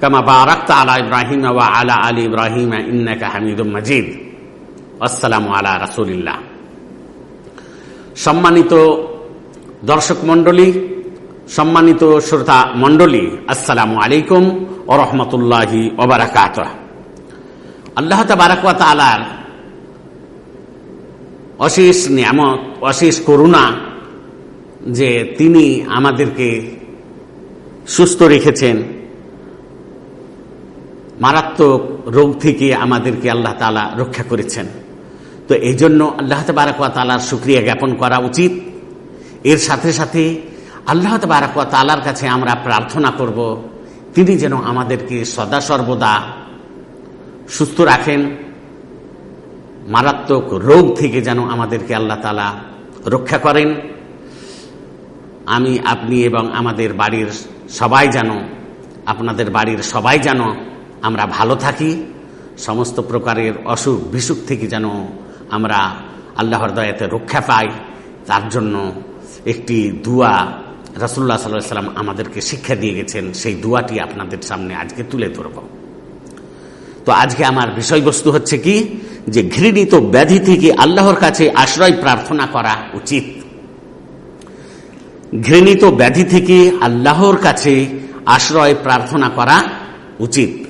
কামা বারাক্তা আলা ইব্রাহিম ওয়া আলা আলী ইব্রাহিম ইন্নাকা হামিদুম মাজিদ আসসালামু আলা রাসুলিল্লাহ সম্মানিত দর্শক মণ্ডলী, সম্মানিত শ্রোতা মন্ডলী আসসালামু আলাইকুম ও রহমতুল্লাহি ওবরাকাত আল্লাহ তাবারাকুয়া তালার অশেষ নিয়ামত, অশেষ করুণা যে তিনি আমাদেরকে সুস্থ রেখেছেন। মারাত্মক রোগ থেকে আমাদেরকে আল্লাহ তালা রক্ষা করেছেন। তো এই জন্য আল্লাহ তাবারাকুয়া তালার সুক্রিয়া জ্ঞাপন করা উচিত। এর সাথে সাথে আল্লাহ তাবারাকুয়া তালার কাছে আমরা প্রার্থনা করব, তিনি যেন আমাদেরকে সদা সর্বদা সুস্থ রাখেন, মারাত্মক রোগ থেকে যেন আমাদেরকে আল্লাহ তালা রক্ষা করেন। আমি, আপনি এবং আমাদের বাড়ির সবাই যেন, আপনাদের বাড়ির সবাই যেন আমরা ভালো থাকি, সমস্ত প্রকারের অসুখ বিসুখ থেকে যেন আমরা আল্লাহর দয়াতে রক্ষা পাই, তার জন্য একটি দুয়া রাসুল্লাহ সাল্লাহ সাল্লাম আমাদেরকে শিক্ষা দিয়ে গেছেন, সেই দুয়াটি আপনাদের সামনে আজকে তুলে ধরব। তো আজকে আমার বিষয়বস্তু হচ্ছে কি, যে ঘৃণিত ব্যাধি থেকে আল্লাহর কাছে আশ্রয় প্রার্থনা করা উচিত। ঘৃণিত ব্যাধি থেকে আল্লাহর কাছে আশ্রয় প্রার্থনা করা উচিত।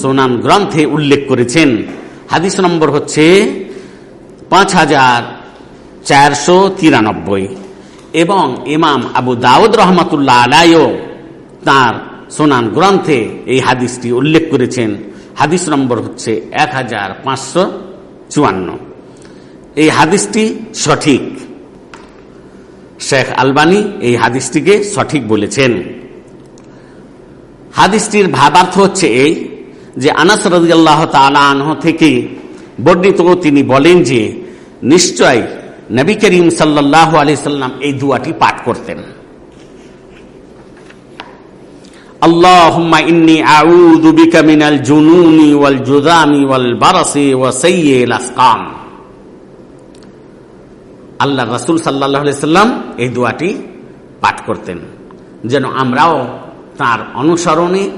সোনান গ্রন্থে উল্লেখ করেছেন। হাদিস নম্বর হচ্ছে পাঁচ হাজার চারশো তিরানব্বই। এবং ইমাম আবু দাউদ রহমতুল্লাহ আলাইও তার সোনান গ্রন্থে এই হাদিসটি উল্লেখ করেছেন। হাদিস নম্বর হচ্ছে এক হাজার পাঁচশো চুয়ান্ন। এই হাদিসটি সঠিক। শেখ আলবানি এই হাদিসটিকে সঠিক বলেছেন। হাদিসটির ভাবার্থ হচ্ছে এই যে আনাস রাজিয়াল্লাহ তালাহ থেকে বর্ণিত তিনি বলেন যে, নিশ্চয় নবী করিম সাল্লাহ আলি সাল্লাম এই দুয়াটি পাঠ করতেন। আল্লাহ রাসূল সাল্লাম এই দোয়াটি পাঠ করতেন। যেন আমরাও তার অনুসরণে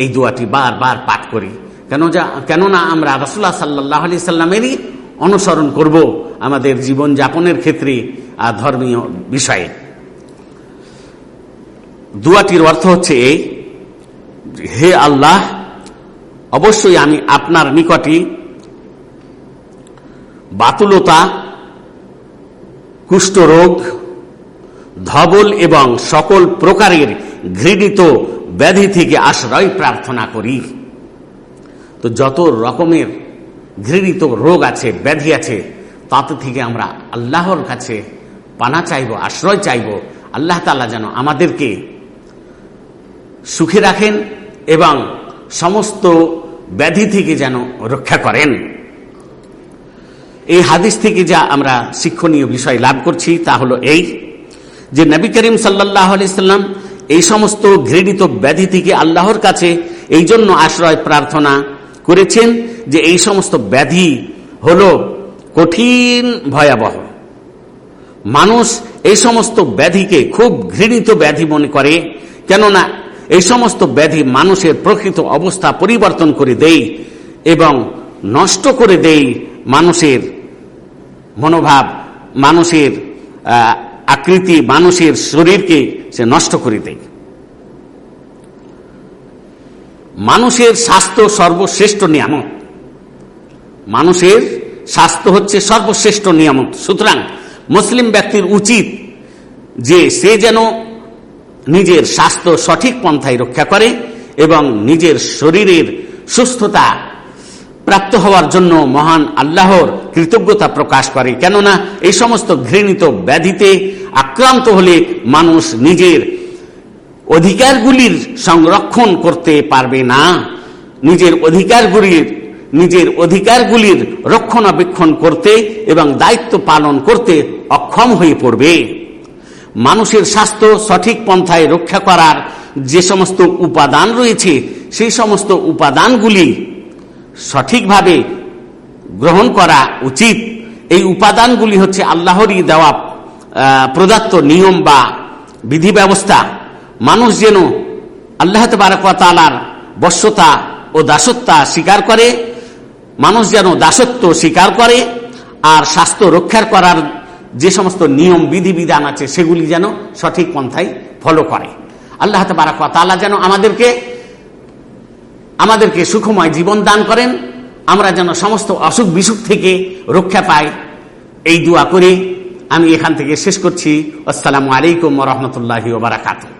এই দোয়াটি বারবার পাঠ করি। কেন যা কেননা আমরা রাসূলুল্লাহ সাল্লাল্লাহু আলাইহি সাল্লামেরই অনুসরণ করব আমাদের জীবন যাপনের ক্ষেত্রে আর ধর্মীয় বিষয়ে। দুয়াটির অর্থ হচ্ছে এই, হে আল্লাহ, অবশ্যই আমি আপনার নিকটে বাতুলতা, কুষ্ঠরোগ, ধবল এবং সকল প্রকারের ঘৃণিত ব্যাধি থেকে আশ্রয় প্রার্থনা করি। তো যত রকমের ঘৃণিত রোগ আছে, ব্যাধি আছে, তাতে থেকে আমরা আল্লাহর কাছে পানা চাইব, আশ্রয় চাইব। আল্লাহ তালা যেন আমাদেরকে সুখে রাখেন এবং সমস্ত ব্যাধি থেকে যেন রক্ষা করেন। এই হাদিস থেকে যা আমরা শিক্ষণীয় বিষয় লাভ করছি তা হলো এই যে নবী করিম সাল্লাহ আলাইসাল্লাম এই সমস্ত ঘৃণিত ব্যাধি থেকে আল্লাহর কাছে এই জন্য আশ্রয় প্রার্থনা করেছেন যে এই সমস্ত ব্যাধি হল কঠিন, ভয়াবহ। মানুষ এই সমস্ত ব্যাধিকে খুব ঘৃণিত ব্যাধি মনে করে, কেননা এই সমস্ত ব্যাধি মানুষের প্রকৃত অবস্থা পরিবর্তন করে দেয় এবং নষ্ট করে দেয় মানুষের মনোভাব, মানুষের আকৃতি মানুষের শরীরকে সে নষ্ট করে দেয়। মানুষের স্বাস্থ্য সর্বশ্রেষ্ঠ নিয়ামক মানুষের স্বাস্থ্য হচ্ছে সর্বশ্রেষ্ঠ নিয়ামক সুতরাং মুসলিম ব্যক্তির উচিত যে সে যেন নিজের স্বাস্থ্য সঠিক পন্থায় রক্ষা করে এবং নিজের শরীরের সুস্থতা প্রাপ্ত হওয়ার জন্য মহান আল্লাহর কৃতজ্ঞতা প্রকাশ করে। কেননা এই সমস্ত ঘৃণিত ব্যাধিতে আক্রান্ত হলে মানুষ নিজের অধিকারগুলির সংরক্ষণ করতে পারবে না। নিজের অধিকারগুলির নিজের অধিকারগুলির রক্ষণাবেক্ষণ করতে এবং দায়িত্ব পালন করতে অক্ষম হয়ে পড়বে। মানুষের স্বাস্থ্য সঠিক পন্থায় রক্ষা করার যে সমস্ত উপাদান রয়েছে, সেই সমস্ত উপাদানগুলি সঠিকভাবে গ্রহণ করা উচিত। এই উপাদানগুলি হচ্ছে আল্লাহরই দেওয়া প্রদত্ত নিয়ম বা বিধি ব্যবস্থা মানুষ যেন আল্লাহ তালার বশ্যতা ও দাসত্বা স্বীকার করে, মানুষ যেন দাসত্ব স্বীকার করে, আর স্বাস্থ্য রক্ষার করার যে সমস্ত নিয়ম, বিধিবিধান আছে, সেগুলি যেন সঠিক পন্থায় ফলো করে। আল্লাহ তালা যেন আমাদেরকে আমাদেরকে সুখময় জীবন দান করেন, আমরা যেন সমস্ত অসুখ বিসুখ থেকে রক্ষা পাই। এই দোয়া করে আমি এখান থেকে শেষ করছি। আসসালামু আলাইকুম রহমতুল্লাহ বারাকাতু